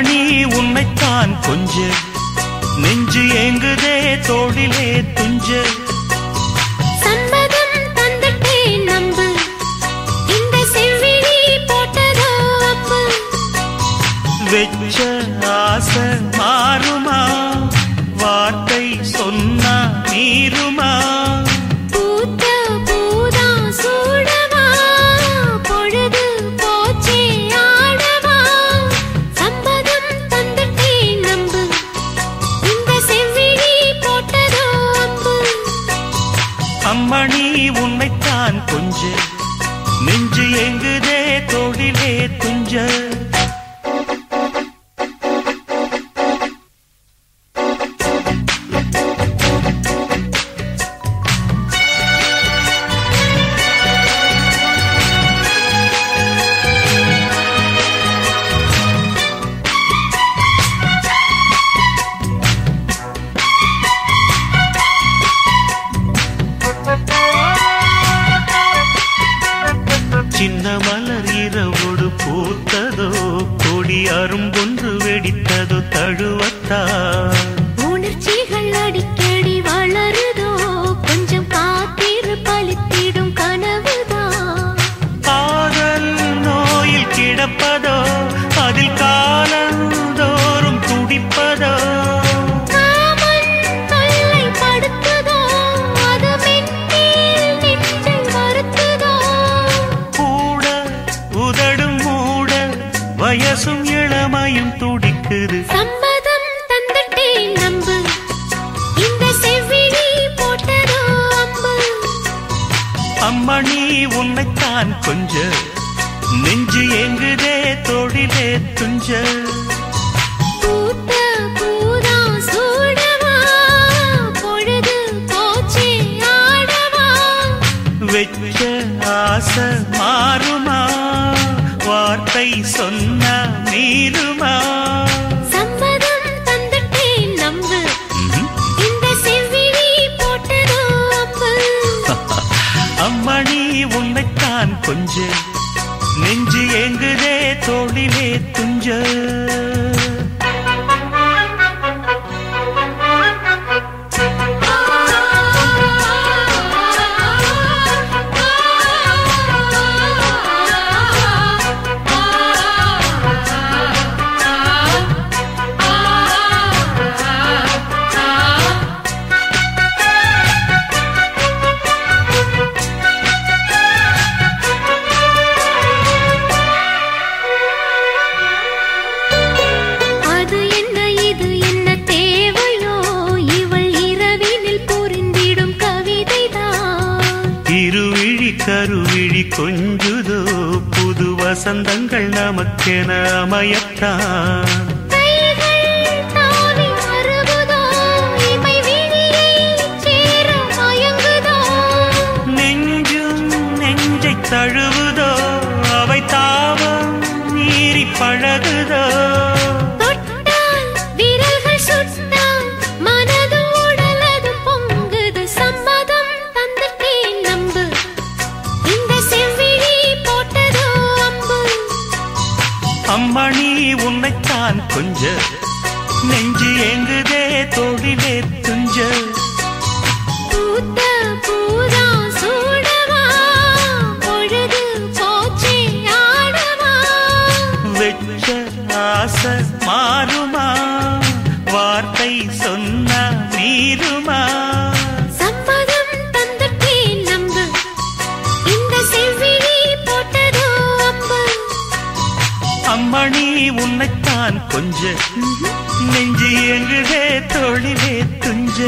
அம்மணி உன்னைத்தான் கொஞ்ச. நெஞ்சு ஏங்குதே தோளிலே துஞ்ச. வெச்ச ஆசை மாறுமா? வார்த்தை சொன்னா மீறுமா? அம்மணி உன்னைத்தான் கொஞ்ச. நெஞ்சு எங்குதே தொழிலே துஞ்ச. சின்ன மலர் இரவோடு பூத்ததோ கொடி அரும்பொன்று வெடித்ததோ தழுவத்தா? உணர்ச்சிகள் அடிக்கடி வளருதோ கொஞ்சம் காத்திரு பலித்திடும் கனவுதான் காதல் நோயில் கிடப்பதோ அதில் காலந்தோறும் இளமையும் துடிக்குது. சம்மதம் தந்துட்டேன் நம்பு இந்த செவ்விழி போட்டதோ அம்பு. அம்மணி உன்னைத்தான் கொஞ்ச. நெஞ்சு எங்குதே தொழிலே துஞ்ச. மணி உன்னைத்தான் கொஞ்ச. நெஞ்சு எங்குதே தோழிலே துஞ்ச. கருவிழி கொஞ்சுதோ புது வசந்தங்கள் நமக்கென அமையத்தான் நெஞ்சும் நெஞ்சை தழுவுதோ அவை தாவம் மீறி பழகுதோ? நான் கொஞ்ச. நெஞ்சு எங்குதே தொழிலே துஞ்ச. அம்மணி உன்னைத்தான் கொஞ்ச. நெஞ்சு எங்குதே தொழிலே துஞ்ச.